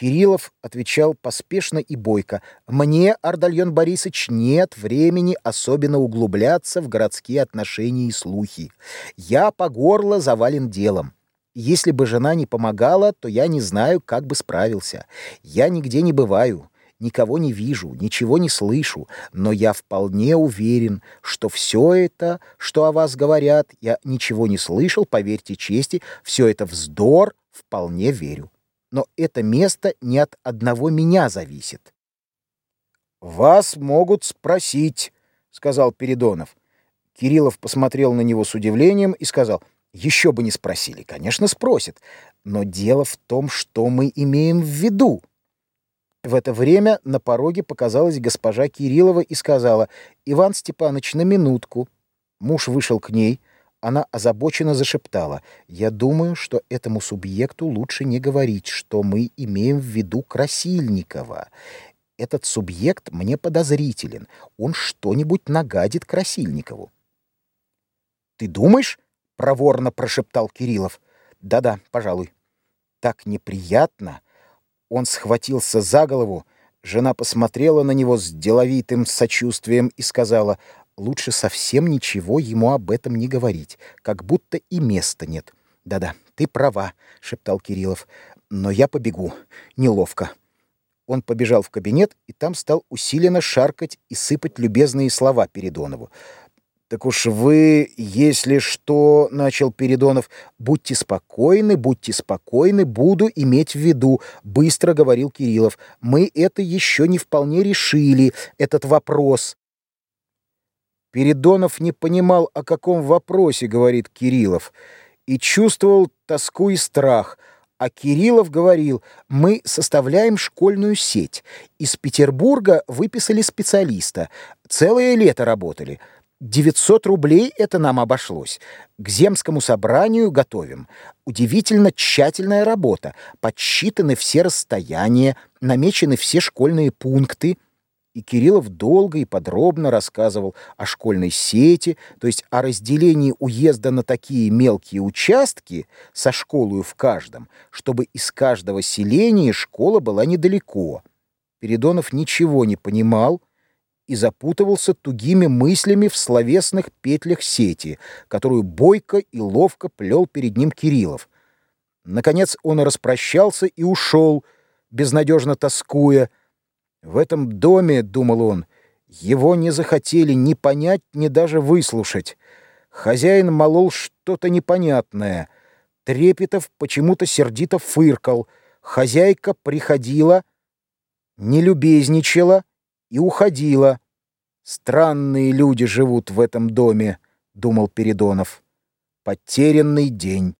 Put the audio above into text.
Кириллов отвечал поспешно и бойко. «Мне, Ардальон Борисович, нет времени особенно углубляться в городские отношения и слухи. Я по горло завален делом. Если бы жена не помогала, то я не знаю, как бы справился. Я нигде не бываю, никого не вижу, ничего не слышу, но я вполне уверен, что все это, что о вас говорят, я ничего не слышал, поверьте чести, все это вздор, вполне верю. Но это место не от одного меня зависит. «Вас могут спросить», — сказал Передонов. Кириллов посмотрел на него с удивлением и сказал, «Еще бы не спросили, конечно, спросят, но дело в том, что мы имеем в виду». В это время на пороге показалась госпожа Кириллова и сказала, «Иван Степанович, на минутку». Муж вышел к ней, она озабоченно зашептала. «Я думаю, что этому субъекту лучше не говорить, что мы имеем в виду Красильникова. Этот субъект мне подозрителен. Он что-нибудь нагадит Красильникову». «Ты думаешь?» — проворно прошептал Кириллов. «Да-да, пожалуй». «Так неприятно!» Он схватился за голову. Жена посмотрела на него с деловитым сочувствием и сказала — Лучше совсем ничего ему об этом не говорить, как будто и места нет. «Да-да, ты права», — шептал Кириллов. «Но я побегу. Неловко». Он побежал в кабинет и там стал усиленно шаркать и сыпать любезные слова Передонову. «Так уж вы, если что, — начал Передонов, — будьте спокойны, будьте спокойны, буду иметь в виду, — быстро говорил Кириллов. Мы это еще не вполне решили, этот вопрос. Передонов не понимал, о каком вопросе говорит Кириллов, и чувствовал тоску и страх. А Кириллов говорил, мы составляем школьную сеть. Из Петербурга выписали специалиста. Целое лето работали. 900 рублей это нам обошлось. К земскому собранию готовим. Удивительно тщательная работа. Подсчитаны все расстояния, намечены все школьные пункты — и Кириллов долго и подробно рассказывал о школьной сети, то есть о разделении уезда на такие мелкие участки со школой в каждом, чтобы из каждого селения школа была недалеко. Передонов ничего не понимал и запутывался тугими мыслями в словесных петлях сети, которую бойко и ловко плел перед ним Кириллов. Наконец он распрощался и ушел, безнадежно тоскуя, в этом доме, — думал он, — его не захотели ни понять, ни даже выслушать. Хозяин молол что-то непонятное. Трепетов почему-то сердито фыркал. Хозяйка приходила, не любезничала и уходила. Странные люди живут в этом доме, — думал Передонов. Потерянный день.